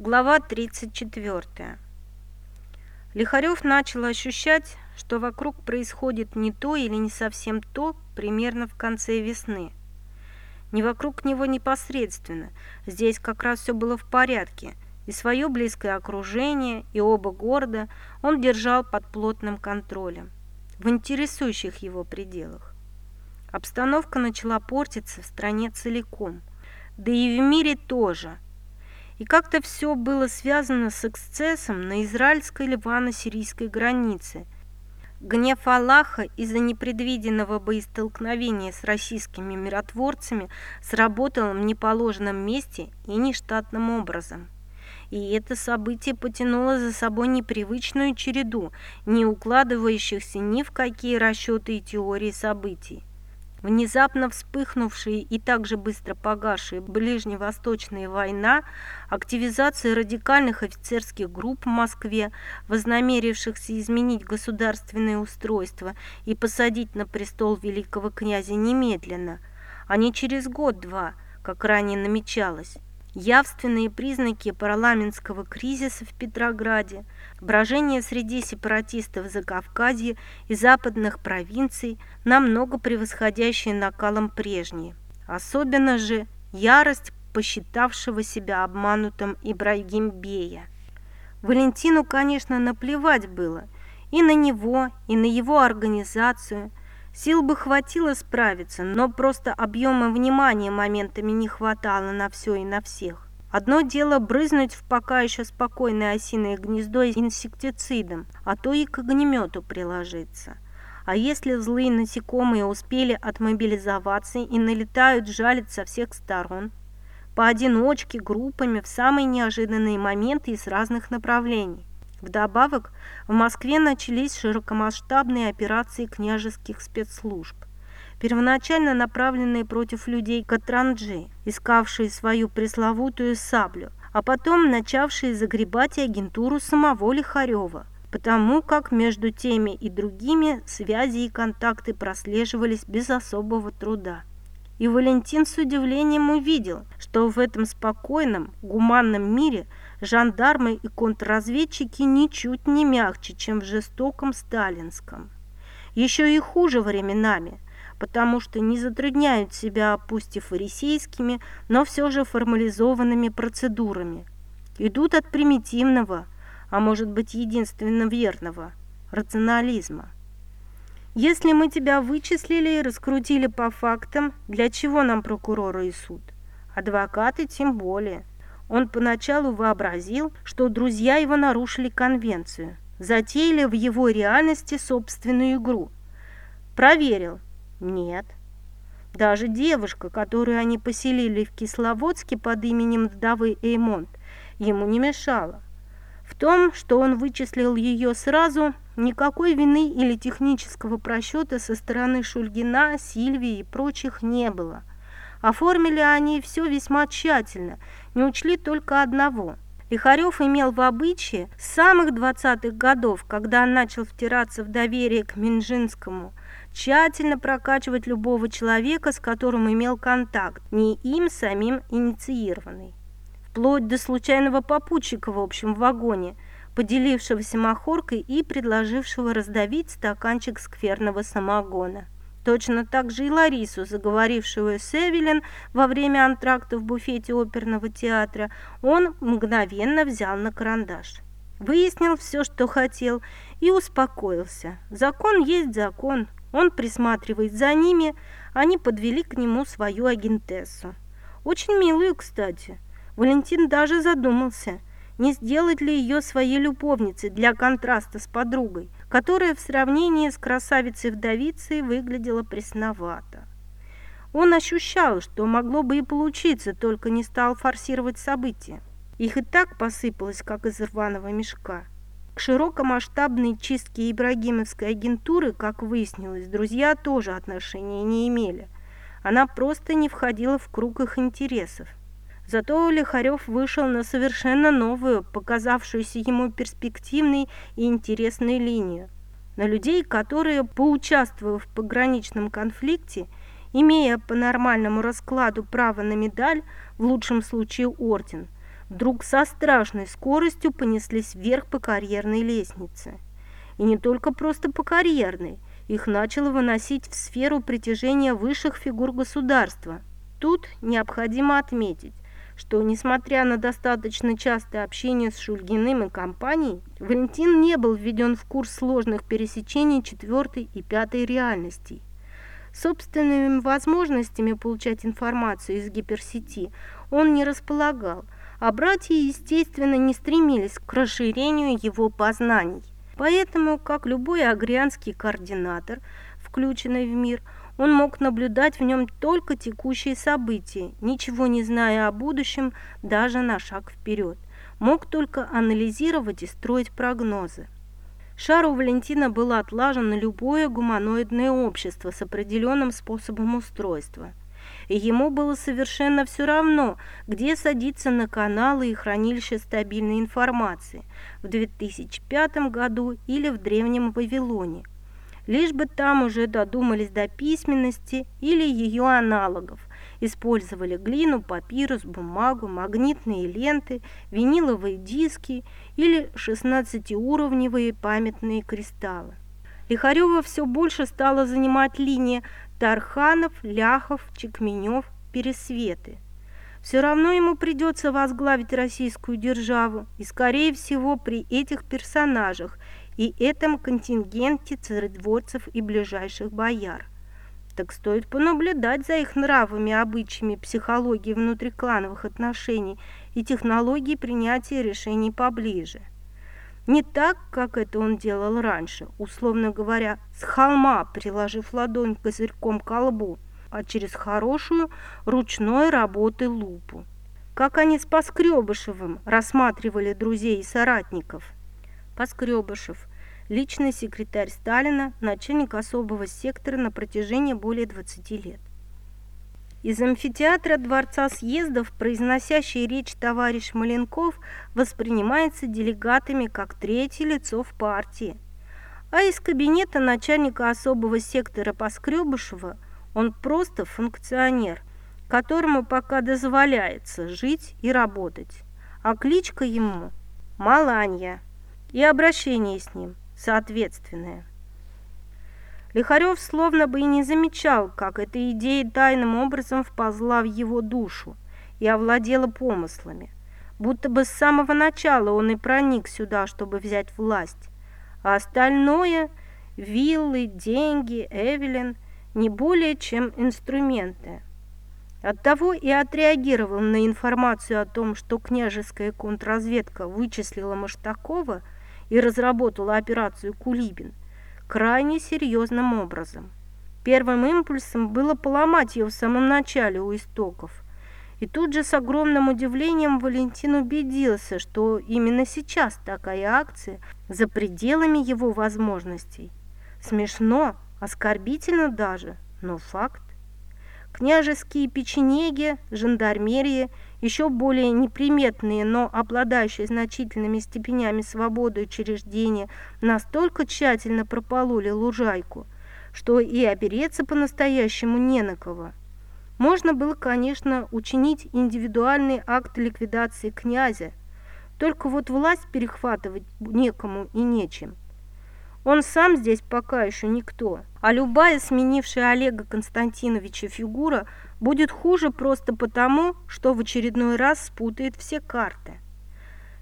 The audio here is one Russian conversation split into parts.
Глава 34. Лихарев начал ощущать, что вокруг происходит не то или не совсем то примерно в конце весны. Не вокруг него непосредственно, здесь как раз все было в порядке, и свое близкое окружение, и оба города он держал под плотным контролем, в интересующих его пределах. Обстановка начала портиться в стране целиком, да и в мире тоже – и как-то все было связано с эксцессом на израильско-ливано-сирийской границе. Гнев Аллаха из-за непредвиденного боестолкновения с российскими миротворцами сработал в неположенном месте и нештатным образом. И это событие потянуло за собой непривычную череду, не укладывающихся ни в какие расчеты и теории событий. Внезапно вспыхнувшая и также быстро погасшая ближневосточная война, активизация радикальных офицерских групп в Москве, вознамерившихся изменить государственное устройство и посадить на престол великого князя немедленно, а не через год-два, как ранее намечалось явственные признаки парламентского кризиса в Петрограде, брожение среди сепаратистов Закавказья и западных провинций, намного превосходящие накалом прежние. Особенно же ярость посчитавшего себя обманутым Ибрагимбея. Валентину, конечно, наплевать было и на него, и на его организацию – Сил бы хватило справиться, но просто объема внимания моментами не хватало на все и на всех. Одно дело брызнуть в пока еще спокойное осиное гнездо инсектицидом, а то и к огнемету приложиться. А если злые насекомые успели отмобилизоваться и налетают жалить со всех сторон? Поодиночке, группами, в самые неожиданные моменты и с разных направлений. Вдобавок, в Москве начались широкомасштабные операции княжеских спецслужб, первоначально направленные против людей Катранджи, искавшие свою пресловутую саблю, а потом начавшие загребать агентуру самого Лихарева, потому как между теми и другими связи и контакты прослеживались без особого труда. И Валентин с удивлением увидел, что в этом спокойном, гуманном мире – жандармы и контрразведчики ничуть не мягче, чем в жестоком сталинском. Еще и хуже временами, потому что не затрудняют себя пусть и фарисейскими, но все же формализованными процедурами. Идут от примитивного, а может быть единственно верного, рационализма. Если мы тебя вычислили и раскрутили по фактам, для чего нам прокуроры и суд? Адвокаты тем более – он поначалу вообразил, что друзья его нарушили конвенцию, затеяли в его реальности собственную игру. Проверил. Нет. Даже девушка, которую они поселили в Кисловодске под именем вдовы Эймонт, ему не мешала. В том, что он вычислил ее сразу, никакой вины или технического просчета со стороны Шульгина, Сильвии и прочих не было – Оформили они все весьма тщательно, не учли только одного. Лихарев имел в обычае с самых 20-х годов, когда он начал втираться в доверие к Минжинскому, тщательно прокачивать любого человека, с которым имел контакт, не им самим инициированный. Вплоть до случайного попутчика в общем вагоне, поделившегося махоркой и предложившего раздавить стаканчик скверного самогона. Точно так же и Ларису, заговорившую с Эвелин во время антракта в буфете оперного театра, он мгновенно взял на карандаш. Выяснил все, что хотел, и успокоился. Закон есть закон, он присматривает за ними, они подвели к нему свою агентессу. Очень милую, кстати. Валентин даже задумался – не сделать ли ее своей любовницей для контраста с подругой, которая в сравнении с красавицей-вдовицей выглядела пресновато. Он ощущал, что могло бы и получиться, только не стал форсировать события. Их и так посыпалось, как из рваного мешка. К широкомасштабной чистке ибрагимовской агентуры, как выяснилось, друзья тоже отношения не имели. Она просто не входила в круг их интересов. Зато Лихарев вышел на совершенно новую, показавшуюся ему перспективной и интересной линию. На людей, которые, поучаствовав в пограничном конфликте, имея по нормальному раскладу право на медаль, в лучшем случае орден, вдруг со страшной скоростью понеслись вверх по карьерной лестнице. И не только просто по карьерной, их начало выносить в сферу притяжения высших фигур государства. Тут необходимо отметить, что, несмотря на достаточно частое общение с Шульгиным и компанией, Валентин не был введен в курс сложных пересечений четвертой и пятой реальностей. Собственными возможностями получать информацию из гиперсети он не располагал, а братья, естественно, не стремились к расширению его познаний. Поэтому, как любой агрианский координатор, включенный в мир, он мог наблюдать в нем только текущие события, ничего не зная о будущем даже на шаг вперед. Мог только анализировать и строить прогнозы. Шар у Валентина отлажен на любое гуманоидное общество с определенным способом устройства. И ему было совершенно все равно, где садиться на каналы и хранилище стабильной информации в 2005 году или в Древнем Вавилоне – лишь бы там уже додумались до письменности или ее аналогов, использовали глину, папирус, бумагу, магнитные ленты, виниловые диски или 16-уровневые памятные кристаллы. Лихарева все больше стала занимать линия Тарханов, Ляхов, Чекменев, Пересветы. Все равно ему придется возглавить российскую державу, и, скорее всего, при этих персонажах и этом контингенте царедворцев и ближайших бояр. Так стоит понаблюдать за их нравами, обычаями, психологией внутриклановых отношений и технологией принятия решений поближе. Не так, как это он делал раньше, условно говоря, с холма, приложив ладонь козырьком к колбу, а через хорошую ручной работы лупу. Как они с Поскребышевым рассматривали друзей и соратников – Поскребышев, личный секретарь Сталина, начальник особого сектора на протяжении более 20 лет. Из амфитеатра Дворца съездов произносящий речь товарищ Маленков воспринимается делегатами как третье лицо в партии. А из кабинета начальника особого сектора Поскребышева он просто функционер, которому пока дозволяется жить и работать. А кличка ему – Маланья и обращение с ним соответственное. Лихарев словно бы и не замечал, как эта идея тайным образом вползла в его душу и овладела помыслами. Будто бы с самого начала он и проник сюда, чтобы взять власть. А остальное – виллы, деньги, Эвелин – не более чем инструменты. Оттого и отреагировал на информацию о том, что княжеская контрразведка вычислила Маштакова – и разработала операцию «Кулибин» крайне серьезным образом. Первым импульсом было поломать ее в самом начале у истоков. И тут же с огромным удивлением Валентин убедился, что именно сейчас такая акция за пределами его возможностей. Смешно, оскорбительно даже, но факт. Княжеские печенеги, жандармерия еще более неприметные, но обладающие значительными степенями свободы учреждения настолько тщательно пропололи лужайку, что и опереться по-настоящему не на кого. Можно было, конечно, учинить индивидуальный акт ликвидации князя, только вот власть перехватывать некому и нечем. Он сам здесь пока еще никто, а любая сменившая Олега Константиновича фигура – будет хуже просто потому, что в очередной раз спутает все карты.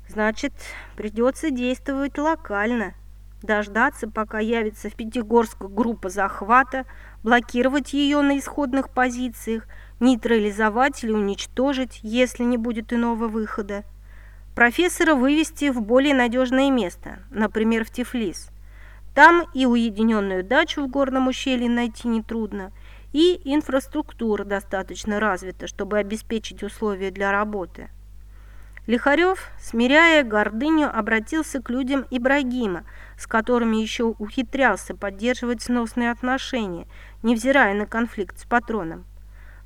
Значит, придется действовать локально, дождаться, пока явится в Пятигорск группа захвата, блокировать ее на исходных позициях, нейтрализовать или уничтожить, если не будет иного выхода. Профессора вывести в более надежное место, например, в Тифлис. Там и уединенную дачу в горном ущелье найти нетрудно – и инфраструктура достаточно развита, чтобы обеспечить условия для работы. Лихарев, смиряя гордыню, обратился к людям Ибрагима, с которыми еще ухитрялся поддерживать сносные отношения, невзирая на конфликт с патроном.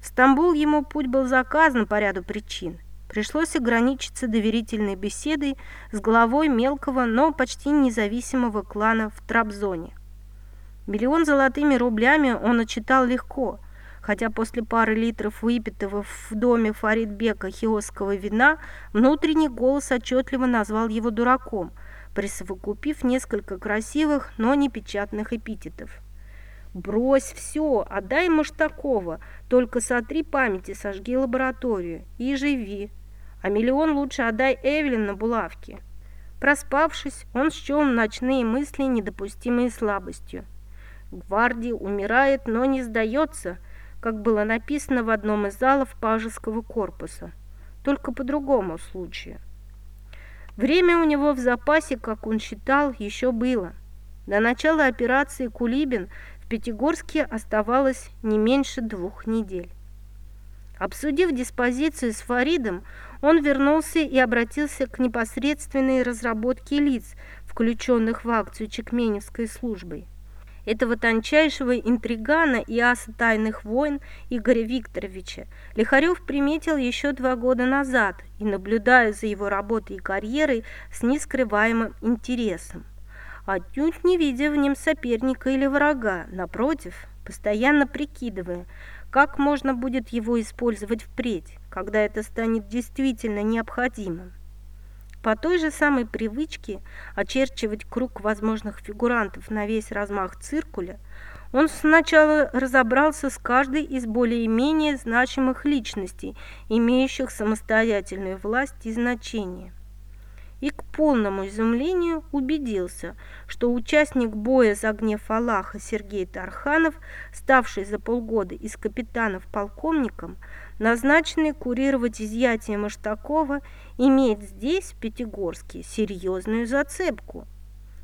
В Стамбул ему путь был заказан по ряду причин. Пришлось ограничиться доверительной беседой с главой мелкого, но почти независимого клана в Трабзоне. Миллион золотыми рублями он отчитал легко, хотя после пары литров выпитого в доме Фаридбека хиосского вина внутренний голос отчетливо назвал его дураком, присовокупив несколько красивых, но не печатных эпитетов. «Брось все, отдай Маштакова, только сотри памяти, сожги лабораторию и живи. А миллион лучше отдай Эвелин на булавке». Проспавшись, он счел ночные мысли недопустимой слабостью. Гвардия умирает, но не сдается, как было написано в одном из залов пажеского корпуса, только по другому случаю. Время у него в запасе, как он считал, еще было. До начала операции Кулибин в Пятигорске оставалось не меньше двух недель. Обсудив диспозицию с Фаридом, он вернулся и обратился к непосредственной разработке лиц, включенных в акцию Чекменевской службой этого тончайшего интригана и аса тайных войн Игоря Викторовича Лихарев приметил еще два года назад и, наблюдая за его работой и карьерой, с нескрываемым интересом. Отнюдь не видя в нем соперника или врага, напротив, постоянно прикидывая, как можно будет его использовать впредь, когда это станет действительно необходимым. По той же самой привычке очерчивать круг возможных фигурантов на весь размах циркуля, он сначала разобрался с каждой из более-менее значимых личностей, имеющих самостоятельную власть и значение и к полному изумлению убедился, что участник боя за гнев Аллаха Сергей Тарханов, ставший за полгода из капитанов полковником, назначенный курировать изъятие Маштакова, имеет здесь, в Пятигорске, серьезную зацепку.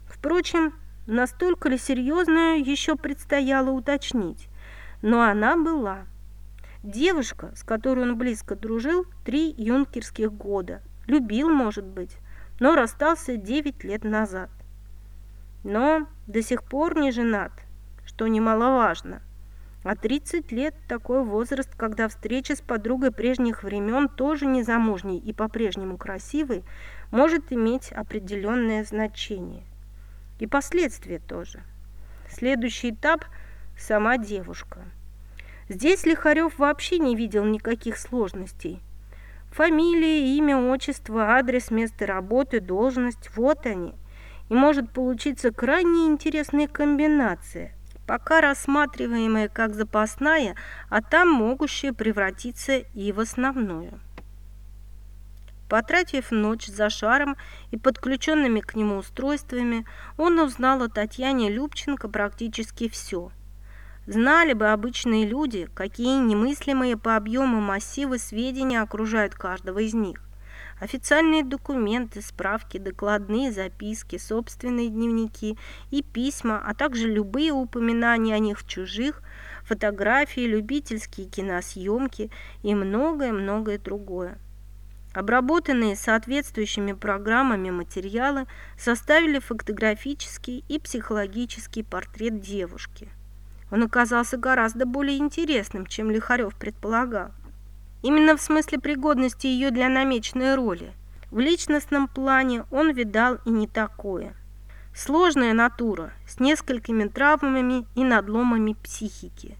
Впрочем, настолько ли серьезную еще предстояло уточнить, но она была. Девушка, с которой он близко дружил, три юнкерских года, любил, может быть, но расстался 9 лет назад. Но до сих пор не женат, что немаловажно. А 30 лет – такой возраст, когда встреча с подругой прежних времен, тоже незамужней и по-прежнему красивой, может иметь определенное значение. И последствия тоже. Следующий этап – сама девушка. Здесь Лихарев вообще не видел никаких сложностей – Фамилия, имя, отчество, адрес, место работы, должность – вот они. И может получиться крайне интересная комбинация, пока рассматриваемая как запасная, а там могущая превратиться и в основную. Потратив ночь за шаром и подключенными к нему устройствами, он узнал о Татьяне Любченко практически все – Знали бы обычные люди, какие немыслимые по объему массивы сведений окружают каждого из них. Официальные документы, справки, докладные записки, собственные дневники и письма, а также любые упоминания о них в чужих, фотографии, любительские киносъемки и многое-многое другое. Обработанные соответствующими программами материалы составили фотографический и психологический портрет девушки – он оказался гораздо более интересным, чем Лихарев предполагал. Именно в смысле пригодности ее для намеченной роли. В личностном плане он видал и не такое. Сложная натура, с несколькими травмами и надломами психики.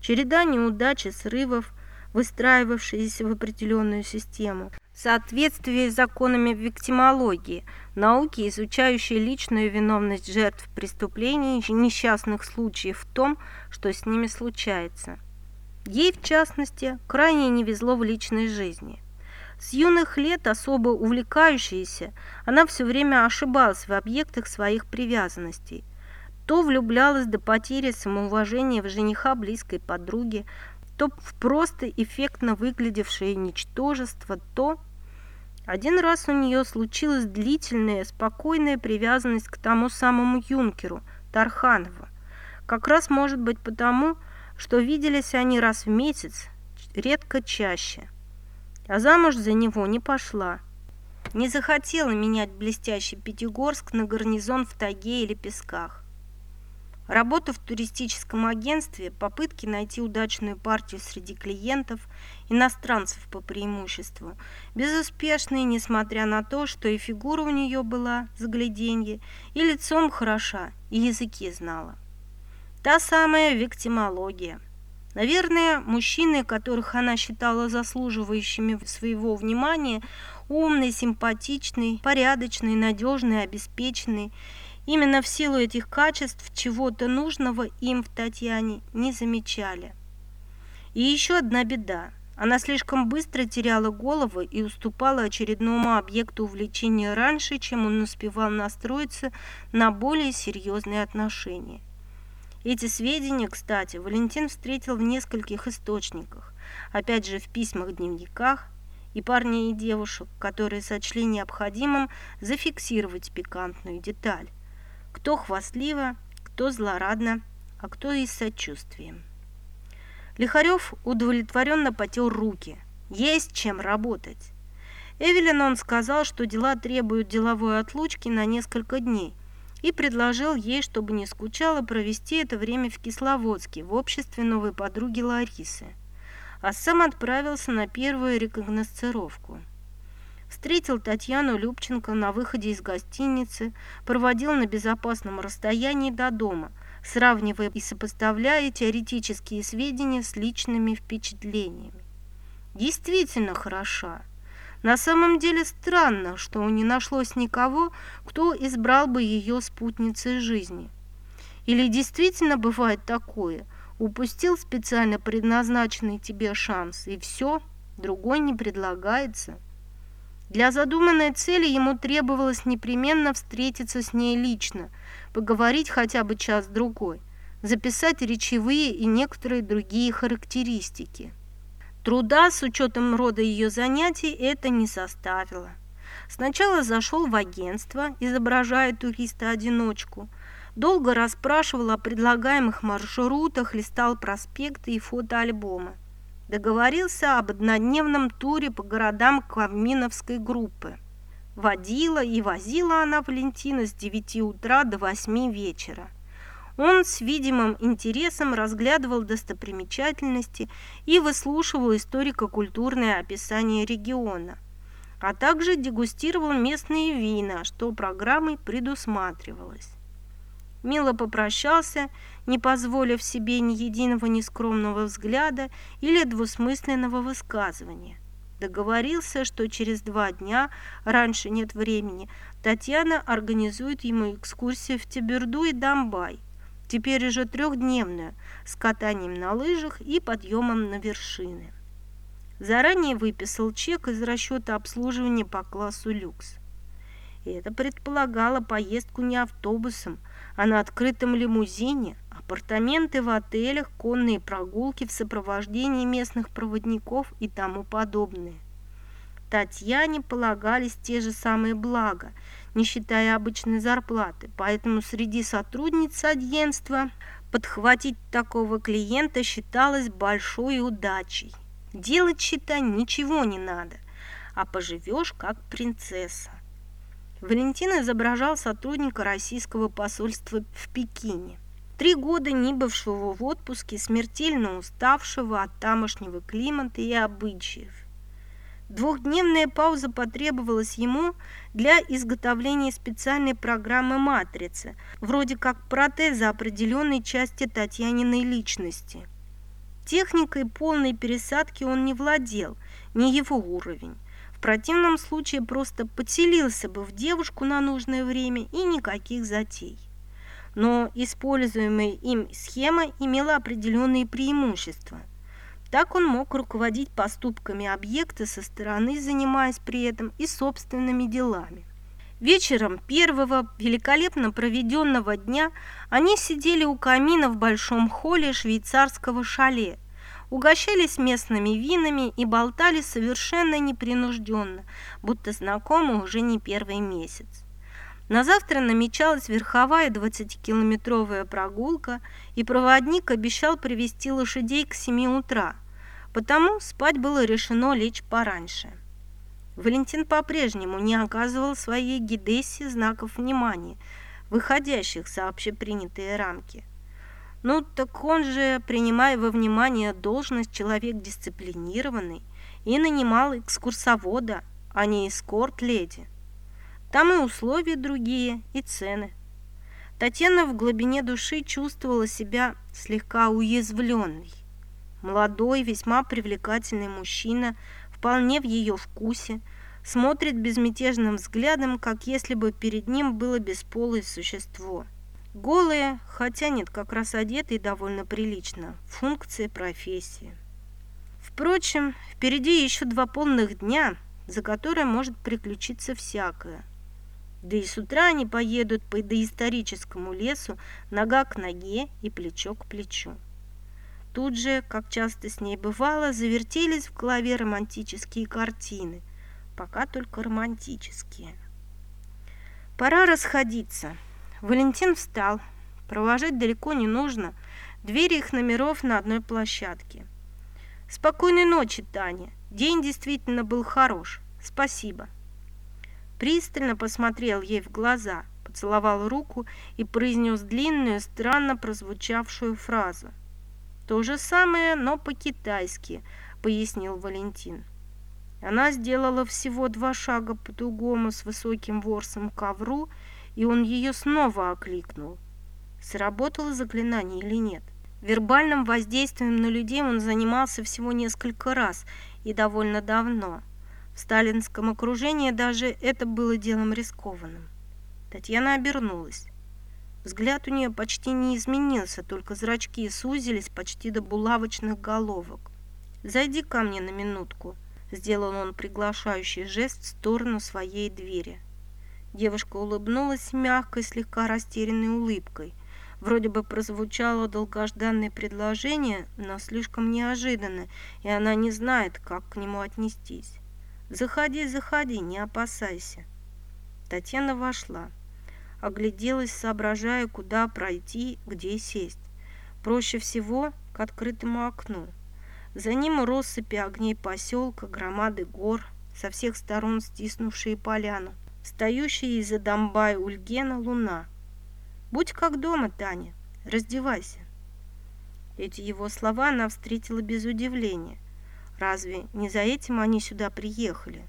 Череда неудач и срывов, выстраивавшиеся в определенную систему – соответствии с законами виктимологии, науки, изучающей личную виновность жертв преступлений и несчастных случаев в том, что с ними случается. Ей, в частности, крайне не везло в личной жизни. С юных лет, особо увлекающаяся, она все время ошибалась в объектах своих привязанностей. То влюблялась до потери самоуважения в жениха близкой подруги, то в просто эффектно выглядевшее ничтожество, то... Один раз у нее случилась длительная, спокойная привязанность к тому самому юнкеру, Тарханову. Как раз может быть потому, что виделись они раз в месяц, редко чаще. А замуж за него не пошла. Не захотела менять блестящий Пятигорск на гарнизон в тайге или песках. Работа в туристическом агентстве, попытки найти удачную партию среди клиентов, иностранцев по преимуществу, безуспешные, несмотря на то, что и фигура у нее была загляденье, и лицом хороша, и языки знала. Та самая виктимология. Наверное, мужчины, которых она считала заслуживающими своего внимания, умный, симпатичный, порядочный, надежный, обеспеченный, именно в силу этих качеств чего-то нужного им в Татьяне не замечали. И еще одна беда. Она слишком быстро теряла голову и уступала очередному объекту увлечения раньше, чем он успевал настроиться на более серьезные отношения. Эти сведения, кстати, Валентин встретил в нескольких источниках, опять же в письмах-дневниках, и парней и девушек, которые сочли необходимым зафиксировать пикантную деталь. Кто хвастливо, кто злорадно, а кто и с сочувствием. Лихарев удовлетворенно потел руки. Есть чем работать. Эвелин он сказал, что дела требуют деловой отлучки на несколько дней – и предложил ей, чтобы не скучала, провести это время в Кисловодске в обществе новой подруги Ларисы, а сам отправился на первую рекогносцировку. Встретил Татьяну Любченко на выходе из гостиницы, проводил на безопасном расстоянии до дома, сравнивая и сопоставляя теоретические сведения с личными впечатлениями. Действительно хороша. На самом деле странно, что не нашлось никого, кто избрал бы ее спутницей жизни. Или действительно бывает такое, упустил специально предназначенный тебе шанс, и все, другой не предлагается. Для задуманной цели ему требовалось непременно встретиться с ней лично, поговорить хотя бы час-другой, записать речевые и некоторые другие характеристики. Труда с учетом рода ее занятий это не составило. Сначала зашел в агентство, изображая туриста-одиночку. Долго расспрашивал о предлагаемых маршрутах, листал проспекты и фотоальбомы. Договорился об однодневном туре по городам Кавминовской группы. Водила и возила она Валентина с 9 утра до 8 вечера. Он с видимым интересом разглядывал достопримечательности и выслушивал историко-культурное описание региона, а также дегустировал местные вина, что программой предусматривалось. Мило попрощался, не позволив себе ни единого нескромного взгляда или двусмысленного высказывания. Договорился, что через два дня, раньше нет времени, Татьяна организует ему экскурсию в Тиберду и Домбай – теперь уже трехдневную, с катанием на лыжах и подъемом на вершины. Заранее выписал чек из расчета обслуживания по классу люкс. Это предполагало поездку не автобусом, а на открытом лимузине, апартаменты в отелях, конные прогулки в сопровождении местных проводников и тому подобное. Татьяне полагались те же самые блага, не считая обычной зарплаты, поэтому среди сотрудниц агентства подхватить такого клиента считалось большой удачей. Делать, считай, ничего не надо, а поживешь как принцесса. Валентин изображал сотрудника российского посольства в Пекине. Три года не бывшего в отпуске, смертельно уставшего от тамошнего климата и обычаев. Двухдневная пауза потребовалась ему для изготовления специальной программы «Матрицы», вроде как протеза определенной части Татьяниной личности. Техникой полной пересадки он не владел, не его уровень. В противном случае просто подселился бы в девушку на нужное время и никаких затей. Но используемая им схема имела определенные преимущества – так он мог руководить поступками объекта со стороны, занимаясь при этом и собственными делами. Вечером первого великолепно проведенного дня они сидели у камина в большом холле швейцарского шале, угощались местными винами и болтали совершенно непринужденно, будто знакомы уже не первый месяц. На завтра намечалась верховая 20-километровая прогулка, и проводник обещал привести лошадей к 7 утра – Потому спать было решено лечь пораньше. Валентин по-прежнему не оказывал своей гидессе знаков внимания, выходящих за общепринятые рамки. Ну, так он же, принимая во внимание должность, человек дисциплинированный и нанимал экскурсовода, а не эскорт-леди. Там и условия другие, и цены. Татьяна в глубине души чувствовала себя слегка уязвленной. Молодой, весьма привлекательный мужчина, вполне в ее вкусе, смотрит безмятежным взглядом, как если бы перед ним было бесполое существо. Голые, хотя нет, как раз одетые довольно прилично, функции профессии. Впрочем, впереди еще два полных дня, за которые может приключиться всякое. Да и с утра они поедут по доисторическому лесу нога к ноге и плечо к плечу. Тут же, как часто с ней бывало, завертелись в голове романтические картины, пока только романтические. Пора расходиться. Валентин встал. Провожать далеко не нужно. Двери их номеров на одной площадке. Спокойной ночи, Таня. День действительно был хорош. Спасибо. Пристально посмотрел ей в глаза, поцеловал руку и произнес длинную, странно прозвучавшую фразу – то же самое, но по-китайски, пояснил Валентин. Она сделала всего два шага по тугому с высоким ворсом ковру, и он ее снова окликнул. Сработало заклинание или нет? Вербальным воздействием на людей он занимался всего несколько раз и довольно давно. В сталинском окружении даже это было делом рискованным. Татьяна обернулась. Взгляд у нее почти не изменился, только зрачки сузились почти до булавочных головок. «Зайди ко мне на минутку», – сделал он приглашающий жест в сторону своей двери. Девушка улыбнулась мягкой, слегка растерянной улыбкой. Вроде бы прозвучало долгожданное предложение, но слишком неожиданно, и она не знает, как к нему отнестись. «Заходи, заходи, не опасайся». Татьяна вошла огляделась, соображая, куда пройти, где сесть. Проще всего к открытому окну. За ним россыпи огней поселка, громады гор, со всех сторон стиснувшие поляну, стоящая из-за Домбая Ульгена луна. «Будь как дома, Таня, раздевайся». Эти его слова она встретила без удивления. Разве не за этим они сюда приехали?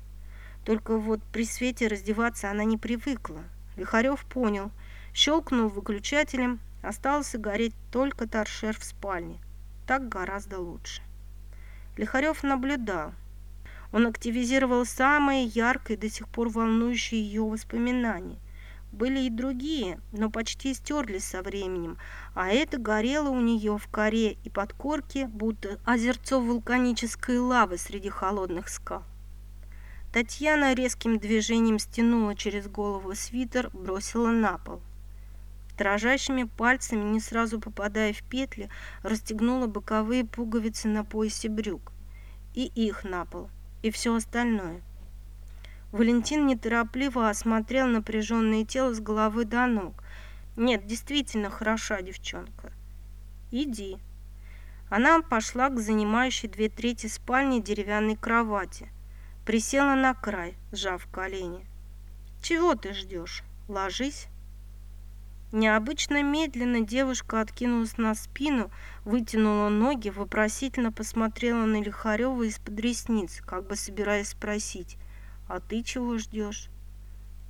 Только вот при свете раздеваться она не привыкла. Лихарев понял. Щелкнул выключателем. Остался гореть только торшер в спальне. Так гораздо лучше. Лихарев наблюдал. Он активизировал самые яркие, до сих пор волнующие ее воспоминания. Были и другие, но почти стерлись со временем, а это горело у нее в коре и под корке, будто озерцо вулканической лавы среди холодных скал. Татьяна резким движением стянула через голову свитер, бросила на пол. Дрожащими пальцами, не сразу попадая в петли, расстегнула боковые пуговицы на поясе брюк. И их на пол, и все остальное. Валентин неторопливо осмотрел напряженное тело с головы до ног. Нет, действительно хороша девчонка. Иди. Она пошла к занимающей две трети спальни деревянной кровати. Присела на край, сжав колени. «Чего ты ждешь? Ложись!» Необычно медленно девушка откинулась на спину, вытянула ноги, вопросительно посмотрела на Лихарева из-под ресниц, как бы собираясь спросить, «А ты чего ждешь?»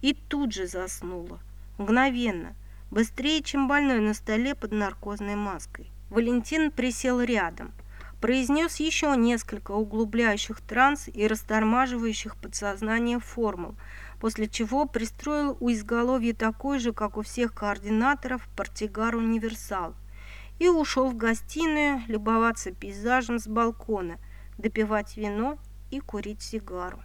И тут же заснула, мгновенно, быстрее, чем больной на столе под наркозной маской. Валентин присел рядом – произнес еще несколько углубляющих транс и растормаживающих подсознание формул, после чего пристроил у изголовья такой же, как у всех координаторов, портигар универсал и ушел в гостиную любоваться пейзажем с балкона, допивать вино и курить сигару.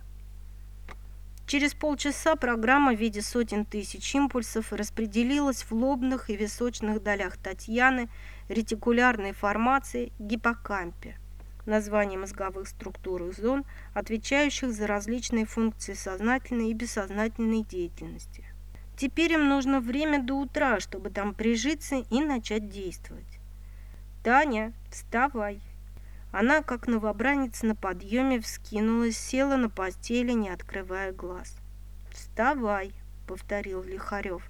Через полчаса программа в виде сотен тысяч импульсов распределилась в лобных и височных долях Татьяны, ретикулярной формации, гиппокампе, название мозговых структур и зон, отвечающих за различные функции сознательной и бессознательной деятельности. Теперь им нужно время до утра, чтобы там прижиться и начать действовать. «Таня, вставай!» Она, как новобранец на подъеме, вскинулась, села на постели, не открывая глаз. «Вставай!» — повторил Лихарев.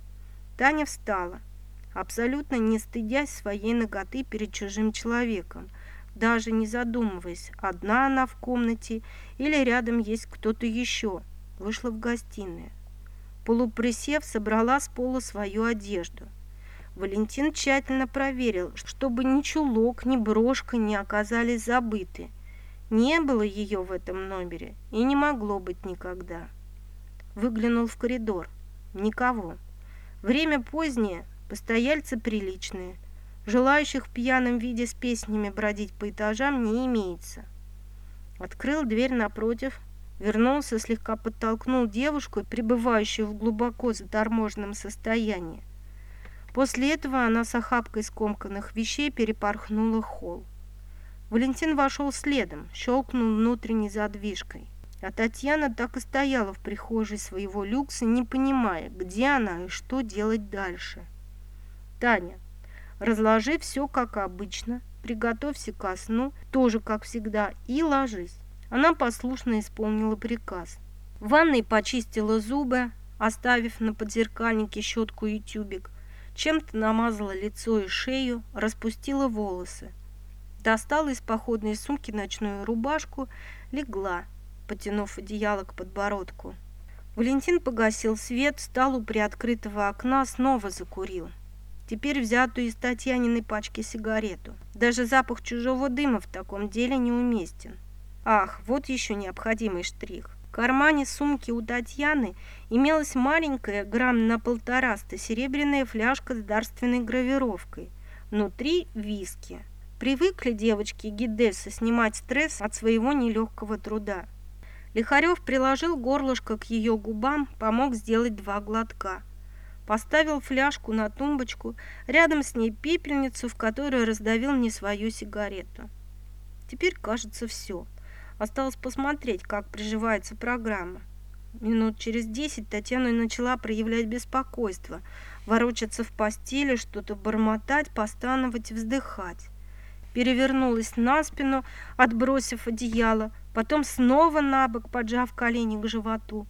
Таня встала, абсолютно не стыдясь своей ноготы перед чужим человеком, даже не задумываясь, одна она в комнате или рядом есть кто-то еще. Вышла в гостиную. Полуприсев, собрала с пола свою одежду. Валентин тщательно проверил, чтобы ни чулок, ни брошка не оказались забыты. Не было ее в этом номере и не могло быть никогда. Выглянул в коридор. Никого. Время позднее, постояльцы приличные. Желающих в пьяном виде с песнями бродить по этажам не имеется. Открыл дверь напротив, вернулся, слегка подтолкнул девушку, пребывающую в глубоко заторможенном состоянии. После этого она с охапкой скомканных вещей перепорхнула холл. Валентин вошел следом, щелкнул внутренней задвижкой. А Татьяна так и стояла в прихожей своего люкса, не понимая, где она и что делать дальше. «Таня, разложи все как обычно, приготовься ко сну, тоже как всегда, и ложись». Она послушно исполнила приказ. В ванной почистила зубы, оставив на подзеркальнике щетку и тюбик, чем-то намазала лицо и шею, распустила волосы. Достала из походной сумки ночную рубашку, легла, потянув одеяло к подбородку. Валентин погасил свет, встал у приоткрытого окна, снова закурил. Теперь взятую из Татьяниной пачки сигарету. Даже запах чужого дыма в таком деле неуместен. Ах, вот еще необходимый штрих. Кармане сумки у Татьяны имелась маленькая, грамм на полтораста, серебряная фляжка с дарственной гравировкой. Внутри виски. Привыкли девочки Гидесса снимать стресс от своего нелегкого труда. Лихарев приложил горлышко к ее губам, помог сделать два глотка. Поставил фляжку на тумбочку, рядом с ней пепельницу, в которой раздавил не свою сигарету. Теперь, кажется, все. Осталось посмотреть, как приживается программа. Минут через десять Татьяна начала проявлять беспокойство, ворочаться в постели, что-то бормотать, постановать, вздыхать. Перевернулась на спину, отбросив одеяло, потом снова на бок, поджав колени к животу.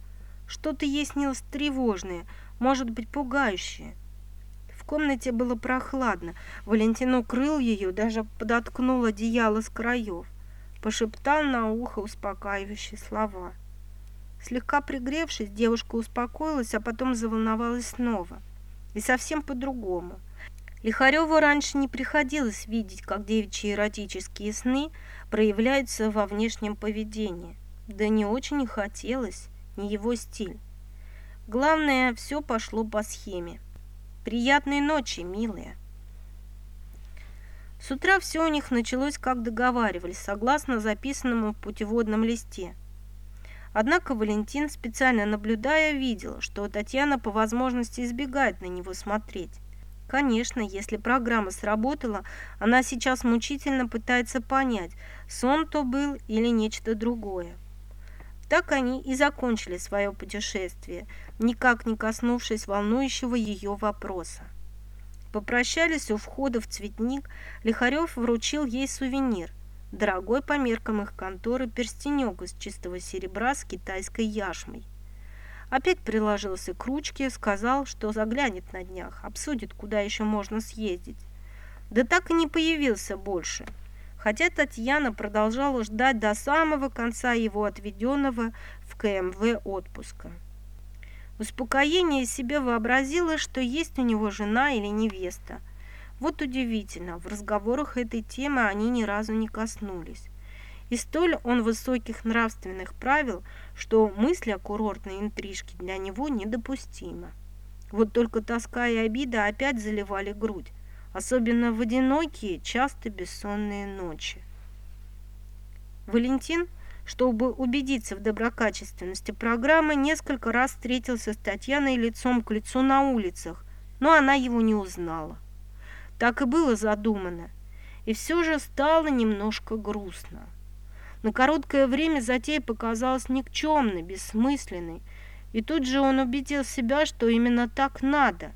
Что-то ей снилось тревожное, может быть, пугающее. В комнате было прохладно. Валентин укрыл ее, даже подоткнул одеяло с краев. Пошептал на ухо успокаивающие слова. Слегка пригревшись, девушка успокоилась, а потом заволновалась снова. И совсем по-другому. Лихареву раньше не приходилось видеть, как девичьи эротические сны проявляются во внешнем поведении. Да не очень и хотелось, не его стиль. Главное, все пошло по схеме. Приятной ночи, милые. С утра все у них началось, как договаривались, согласно записанному в путеводном листе. Однако Валентин, специально наблюдая, видел, что Татьяна по возможности избегает на него смотреть. Конечно, если программа сработала, она сейчас мучительно пытается понять, сон то был или нечто другое. Так они и закончили свое путешествие, никак не коснувшись волнующего ее вопроса. Попрощались у входа в цветник, Лихарев вручил ей сувенир – дорогой по меркам их конторы перстенек из чистого серебра с китайской яшмой. Опять приложился к ручке, сказал, что заглянет на днях, обсудит, куда еще можно съездить. Да так и не появился больше. Хотя Татьяна продолжала ждать до самого конца его отведенного в КМВ отпуска. В успокоении себе вообразила, что есть у него жена или невеста. Вот удивительно, в разговорах этой темы они ни разу не коснулись. И столь он высоких нравственных правил, что мысль о курортной интрижке для него недопустима. Вот только тоска и обида опять заливали грудь, особенно в одинокие, часто бессонные ночи. Валентин, чтобы убедиться в доброкачественности программы, несколько раз встретился с Татьяной лицом к лицу на улицах, но она его не узнала. Так и было задумано, и все же стало немножко грустно. На короткое время затея показалась никчемной, бессмысленной, и тут же он убедил себя, что именно так надо.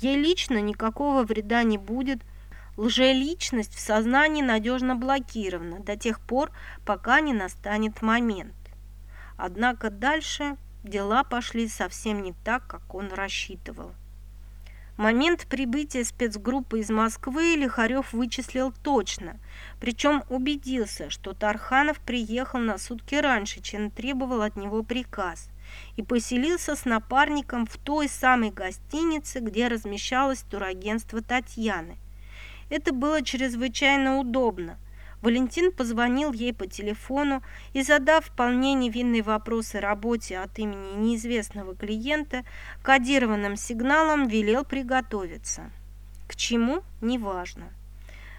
Ей лично никакого вреда не будет, лжеличность в сознании надежно блокирована до тех пор, пока не настанет момент. Однако дальше дела пошли совсем не так, как он рассчитывал. Момент прибытия спецгруппы из Москвы Лихарев вычислил точно, причем убедился, что Тарханов приехал на сутки раньше, чем требовал от него приказ, и поселился с напарником в той самой гостинице, где размещалось турагентство Татьяны. Это было чрезвычайно удобно. Валентин позвонил ей по телефону и, задав вполне невинные вопросы работе от имени неизвестного клиента, кодированным сигналом велел приготовиться. К чему – неважно.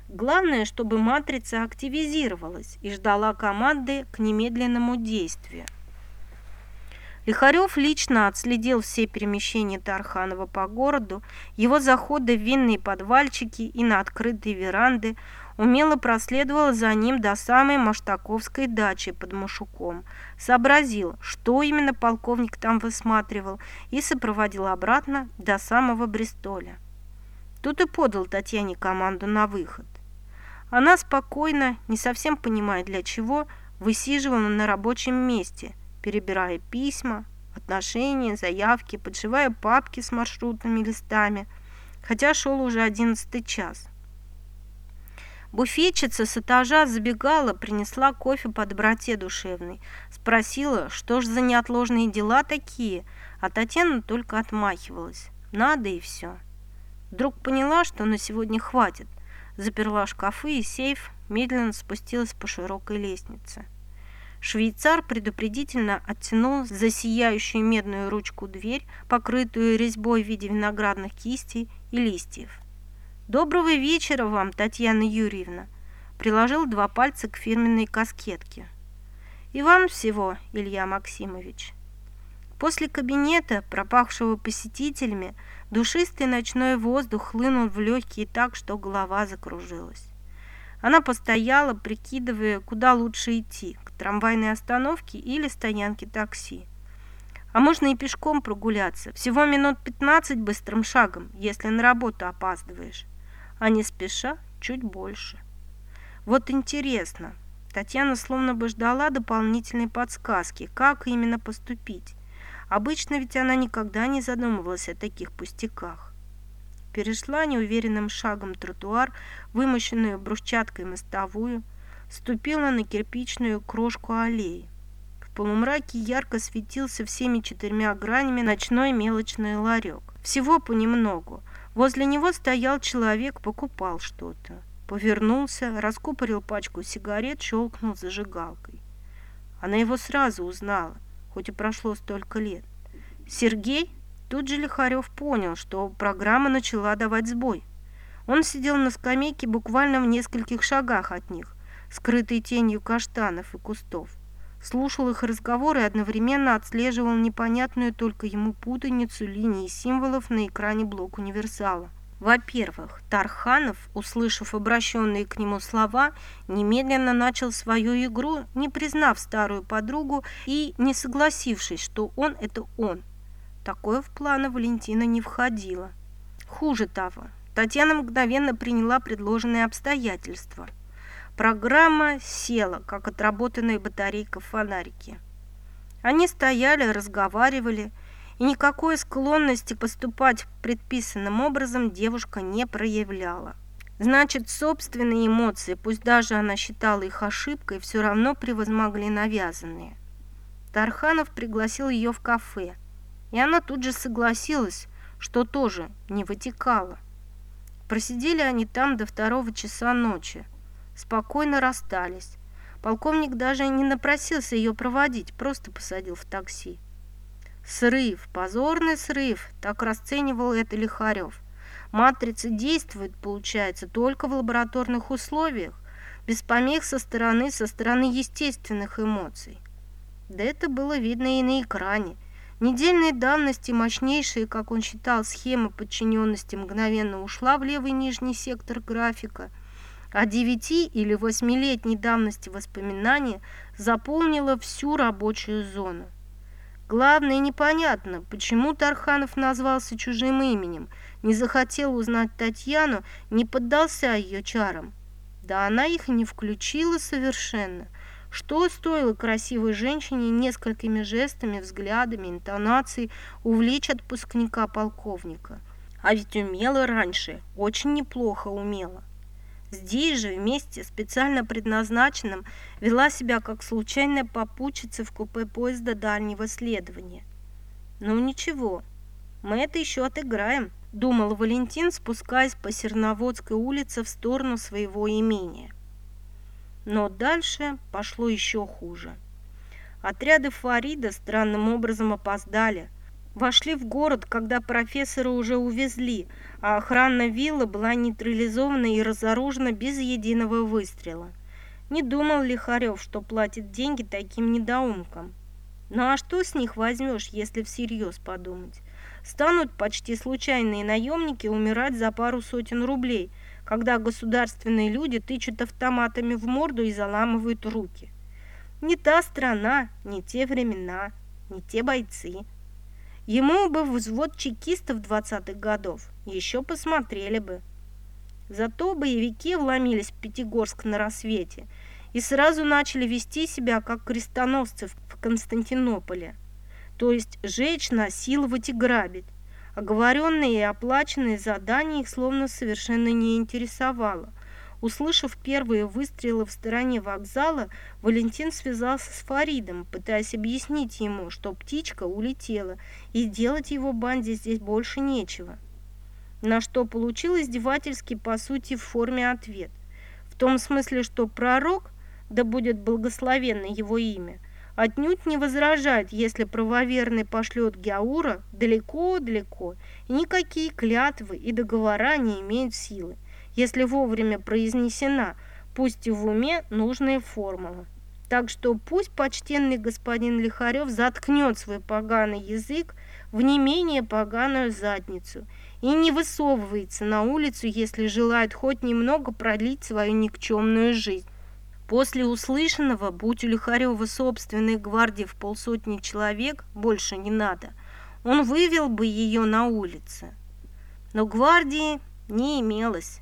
Главное, чтобы матрица активизировалась и ждала команды к немедленному действию. Лихарев лично отследил все перемещения Тарханова по городу, его заходы в винные подвальчики и на открытые веранды, умело проследовал за ним до самой Маштаковской дачи под Машуком, сообразил, что именно полковник там высматривал, и сопроводил обратно до самого Бристоля. Тут и подал Татьяне команду на выход. Она спокойно, не совсем понимая для чего, высиживала на рабочем месте – перебирая письма, отношения, заявки, подживая папки с маршрутными листами, хотя шел уже одиннадцатый час. Буфетчица с этажа забегала, принесла кофе по доброте душевной, спросила, что ж за неотложные дела такие, а Татьяна только отмахивалась. Надо и все. Вдруг поняла, что на сегодня хватит, заперла шкафы и сейф, медленно спустилась по широкой лестнице. Швейцар предупредительно оттянул за сияющую медную ручку дверь, покрытую резьбой в виде виноградных кистей и листьев. «Доброго вечера вам, Татьяна Юрьевна!» Приложил два пальца к фирменной каскетке. «И вам всего, Илья Максимович!» После кабинета, пропахшего посетителями, душистый ночной воздух хлынул в легкие так, что голова закружилась. Она постояла, прикидывая, куда лучше идти, к трамвайной остановке или стоянке такси. А можно и пешком прогуляться, всего минут 15 быстрым шагом, если на работу опаздываешь. А не спеша чуть больше. Вот интересно, Татьяна словно бы ждала дополнительной подсказки, как именно поступить. Обычно ведь она никогда не задумывалась о таких пустяках перешла неуверенным шагом тротуар, вымощенную брусчаткой мостовую, ступила на кирпичную крошку аллеи. В полумраке ярко светился всеми четырьмя гранями ночной мелочный ларек. Всего понемногу. Возле него стоял человек, покупал что-то. Повернулся, раскупорил пачку сигарет, щелкнул зажигалкой. Она его сразу узнала, хоть и прошло столько лет. «Сергей?» Тут же Лихарев понял, что программа начала давать сбой. Он сидел на скамейке буквально в нескольких шагах от них, скрытый тенью каштанов и кустов. Слушал их разговоры и одновременно отслеживал непонятную только ему путаницу линий символов на экране блок универсала. Во-первых, Тарханов, услышав обращенные к нему слова, немедленно начал свою игру, не признав старую подругу и не согласившись, что он – это он – Такое в планы Валентина не входило. Хуже того, Татьяна мгновенно приняла предложенные обстоятельства. Программа села, как отработанная батарейка в фонарике. Они стояли, разговаривали, и никакой склонности поступать предписанным образом девушка не проявляла. Значит, собственные эмоции, пусть даже она считала их ошибкой, все равно превозмогли навязанные. Тарханов пригласил ее в кафе – и она тут же согласилась, что тоже не вытекало. Просидели они там до второго часа ночи. Спокойно расстались. Полковник даже не напросился ее проводить, просто посадил в такси. Срыв, позорный срыв, так расценивал это Лихарев. Матрица действует, получается, только в лабораторных условиях, без помех со стороны, со стороны естественных эмоций. Да это было видно и на экране. Недельной давности мощнейшая, как он считал, схема подчиненности мгновенно ушла в левый нижний сектор графика, а девяти- или восьмилетней давности воспоминания заполнила всю рабочую зону. Главное, непонятно, почему Тарханов назвался чужим именем, не захотел узнать Татьяну, не поддался ее чарам. Да она их не включила совершенно. Что стоило красивой женщине несколькими жестами, взглядами, интонацией увлечь отпускника полковника? А ведь умела раньше, очень неплохо умела. Здесь же, вместе, специально предназначенным, вела себя как случайная попутчица в купе поезда дальнего следования. «Ну ничего, мы это еще отыграем», – думал Валентин, спускаясь по Серноводской улице в сторону своего имения. Но дальше пошло еще хуже. Отряды Фарида странным образом опоздали. Вошли в город, когда профессора уже увезли, а охрана виллы была нейтрализована и разоружена без единого выстрела. Не думал Лихарев, что платит деньги таким недоумкам. Ну а что с них возьмешь, если всерьез подумать? Станут почти случайные наемники умирать за пару сотен рублей, когда государственные люди тычут автоматами в морду и заламывают руки. Не та страна, не те времена, не те бойцы. Ему бы взвод чекистов двадцатых годов, еще посмотрели бы. Зато боевики вломились в Пятигорск на рассвете и сразу начали вести себя как крестоносцы в Константинополе, то есть жечь, насиловать и грабить. Оговоренные и оплаченные задания их словно совершенно не интересовало – Услышав первые выстрелы в стороне вокзала, Валентин связался с Фаридом, пытаясь объяснить ему, что птичка улетела, и делать его банде здесь больше нечего. На что получил издевательский, по сути, в форме ответ. В том смысле, что пророк, да будет благословенно его имя, отнюдь не возражает, если правоверный пошлет Геаура далеко-далеко, и никакие клятвы и договора не имеют силы если вовремя произнесена, пусть и в уме, нужная формула. Так что пусть почтенный господин Лихарев заткнет свой поганый язык в не менее поганую задницу и не высовывается на улицу, если желает хоть немного продлить свою никчемную жизнь. После услышанного, будь у Лихарева собственной гвардии в полсотни человек, больше не надо, он вывел бы ее на улице. Но гвардии не имелось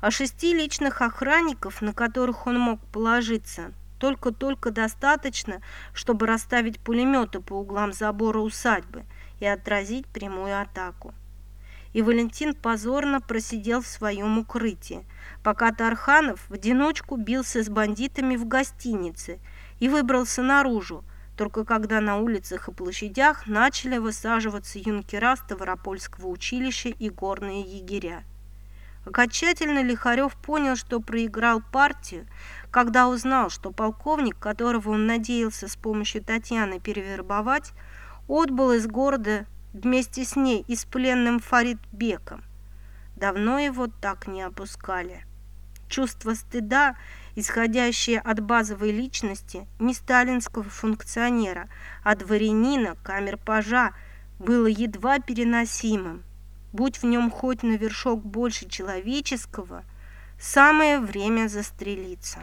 а шести личных охранников, на которых он мог положиться, только-только достаточно, чтобы расставить пулеметы по углам забора усадьбы и отразить прямую атаку. И Валентин позорно просидел в своем укрытии, пока Тарханов в одиночку бился с бандитами в гостинице и выбрался наружу, только когда на улицах и площадях начали высаживаться юнкера Ставропольского училища и горные егеря. Окончательно Лихарев понял, что проиграл партию, когда узнал, что полковник, которого он надеялся с помощью Татьяны перевербовать, отбыл из города вместе с ней и с пленным Фаридбеком. Давно его так не опускали. Чувство стыда, исходящее от базовой личности не сталинского функционера, а дворянина, камер-пажа, было едва переносимым. Будь в нем хоть на вершок больше человеческого, самое время застрелиться.